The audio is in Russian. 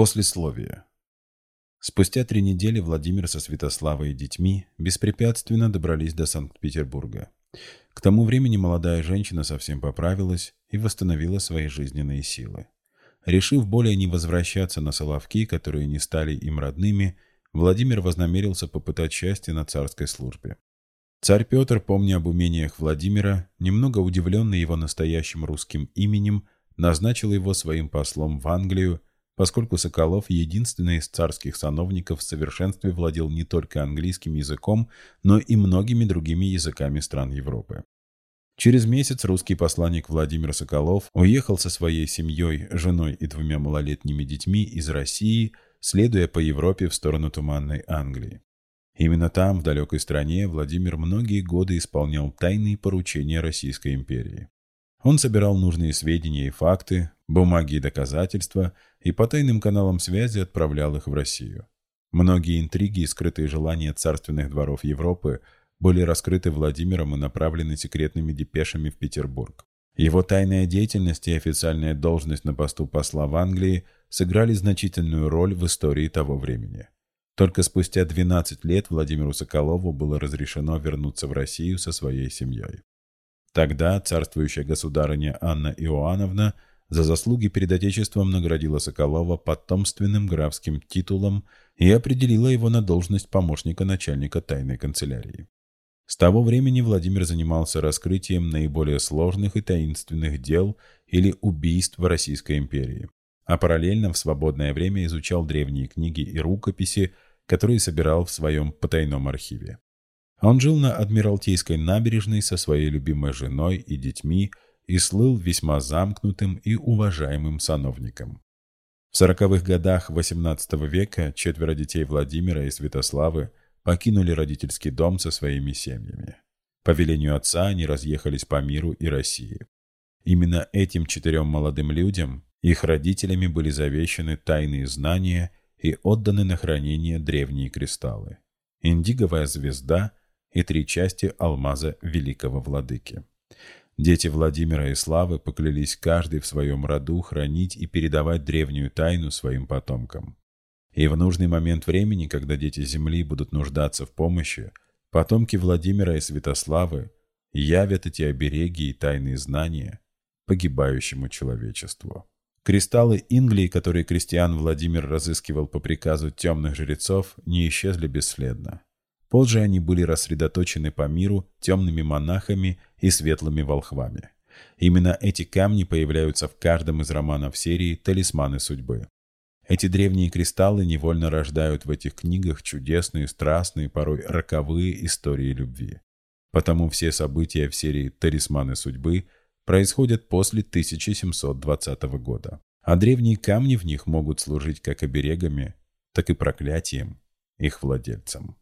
Послесловие. Спустя три недели Владимир со Святославой и детьми беспрепятственно добрались до Санкт-Петербурга. К тому времени молодая женщина совсем поправилась и восстановила свои жизненные силы. Решив более не возвращаться на Соловки, которые не стали им родными, Владимир вознамерился попытать счастье на царской службе. Царь Петр, помня об умениях Владимира, немного удивленный его настоящим русским именем, назначил его своим послом в Англию поскольку Соколов, единственный из царских сановников, в совершенстве владел не только английским языком, но и многими другими языками стран Европы. Через месяц русский посланник Владимир Соколов уехал со своей семьей, женой и двумя малолетними детьми из России, следуя по Европе в сторону Туманной Англии. Именно там, в далекой стране, Владимир многие годы исполнял тайные поручения Российской империи. Он собирал нужные сведения и факты, бумаги и доказательства, и по тайным каналам связи отправлял их в Россию. Многие интриги и скрытые желания царственных дворов Европы были раскрыты Владимиром и направлены секретными депешами в Петербург. Его тайная деятельность и официальная должность на посту посла в Англии сыграли значительную роль в истории того времени. Только спустя 12 лет Владимиру Соколову было разрешено вернуться в Россию со своей семьей. Тогда царствующая государыня Анна Иоанновна за заслуги перед Отечеством наградила Соколова потомственным графским титулом и определила его на должность помощника начальника тайной канцелярии. С того времени Владимир занимался раскрытием наиболее сложных и таинственных дел или убийств в Российской империи, а параллельно в свободное время изучал древние книги и рукописи, которые собирал в своем потайном архиве. Он жил на Адмиралтейской набережной со своей любимой женой и детьми и слыл весьма замкнутым и уважаемым сановником. В сороковых годах XVIII века четверо детей Владимира и Святославы покинули родительский дом со своими семьями. По велению отца они разъехались по миру и России. Именно этим четырем молодым людям их родителями были завещаны тайные знания и отданы на хранение древние кристаллы. Индиговая звезда и три части алмаза великого владыки. Дети Владимира и Славы поклялись каждый в своем роду хранить и передавать древнюю тайну своим потомкам. И в нужный момент времени, когда дети Земли будут нуждаться в помощи, потомки Владимира и Святославы явят эти обереги и тайные знания погибающему человечеству. Кристаллы Инглии, которые крестьян Владимир разыскивал по приказу темных жрецов, не исчезли бесследно. Позже они были рассредоточены по миру темными монахами и светлыми волхвами. Именно эти камни появляются в каждом из романов серии «Талисманы судьбы». Эти древние кристаллы невольно рождают в этих книгах чудесные, страстные, порой роковые истории любви. Потому все события в серии «Талисманы судьбы» происходят после 1720 года. А древние камни в них могут служить как оберегами, так и проклятием их владельцам.